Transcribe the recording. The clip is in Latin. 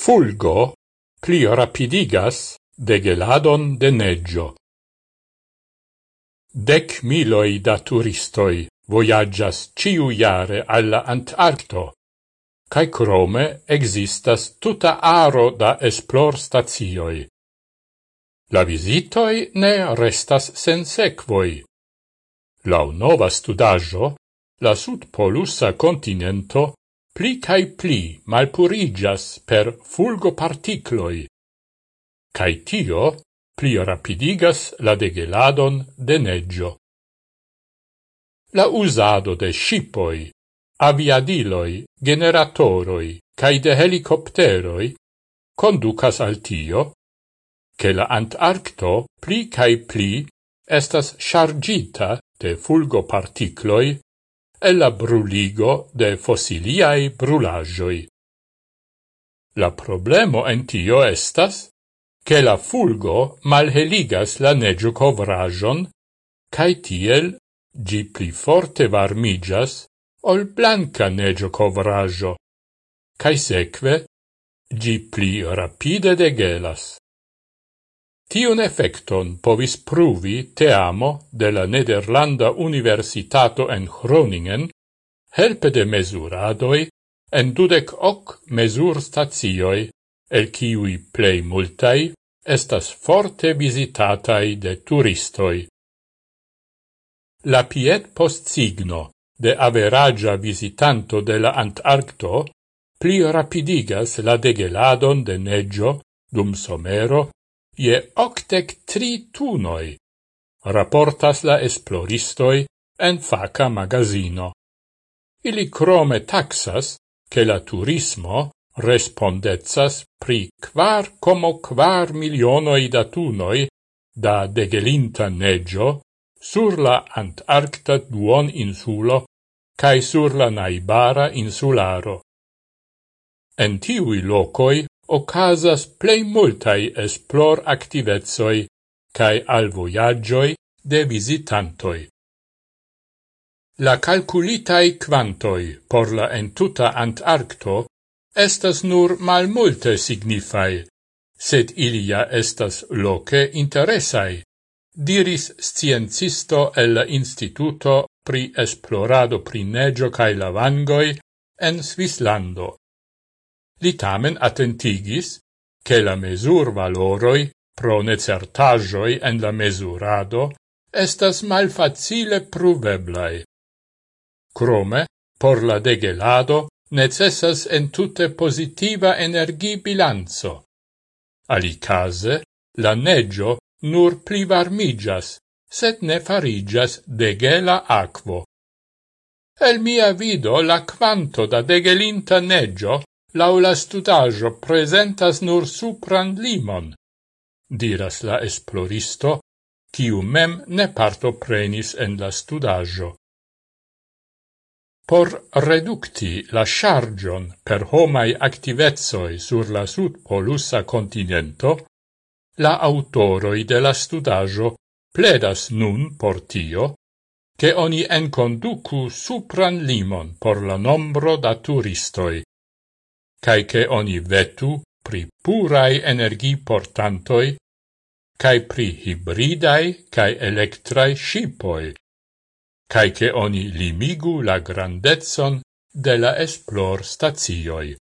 Fulgo pli rapidigas degeladon de neggio. Dec miloi da turistoi voyagas ciu iare alla Antarcto, cae crome existas tuta aro da esplor stazioi. La visitoi ne restas sen sequoi. Lau nova studaggio, la sud polusa continento pli cae pli malpurigas per fulgoparticloi, cae tio pli rapidigas la degeladon de neggio. La usado de shipoi, aviadiloi, generatoroi, cae de helicopteroi conducas al tio, che la Antarcto pli cae pli estas chargita de fulgo particloi e la bruligo de fossiliai brulagioi. La problemo en tio estas, che la fulgo malheligas la neggio covragion, cae tiel gi pli forte varmigas ol blanca neggio covraggio, cae seque gi pli rapide degelas. Tiun effecton povis pruvi teamo de la Nederlanda Universitato en Groningen helpe de mesuradoi en dudec hoc mesur stazioi, el kiui plei multai estas forte visitatai de turistoi. La piet post signo de averagia visitanto de la Antarcto pli rapidigas la degeladon de neggio dum somero je octec tri tunoi, raportas la esploristoi en faca magazino. Ili crome taxas che la turismo respondezas pri quar como quar milionoi da tunoi da degelinta neggio sur la Antarcta duon insulo cae sur la naibara insularo. En tiui locoi ocasas plei multai esplor activezoi cae al voyagioi de visitantoi. La calculitai quantoi por la entuta Antarcto estas nur mal multe signifai, sed ilia estas loce interesai, diris sciencisto el Instituto pri Esplorado pri Negio cae Lavangoi en Svislando. Li tamen attentigis che la mesur valoroi pro necertagioi en la mesurado estas malfacile pruveblai. Crome, por la degelado necessas en tutte positiva energi bilanzo. Alicase, la neggio nur pli varmigas, sed ne farigas degela aquo. El mia vido la quanto da degelinta neggio lau la presentas nur supran limon, diras la esploristo, kiu mem ne parto prenis en la studajo. Por reducti la chargion per homai activezoi sur la sud polusa continento, la autoroi de la studajo pledas nun por tio, che oni enconducu supran limon por la nombro da turistoi, cae che oni vetu pri purai energi portantoi, cae pri hybridai cae electrai shipoi, cae che oni limigu la grandezon de la esplor stazioi.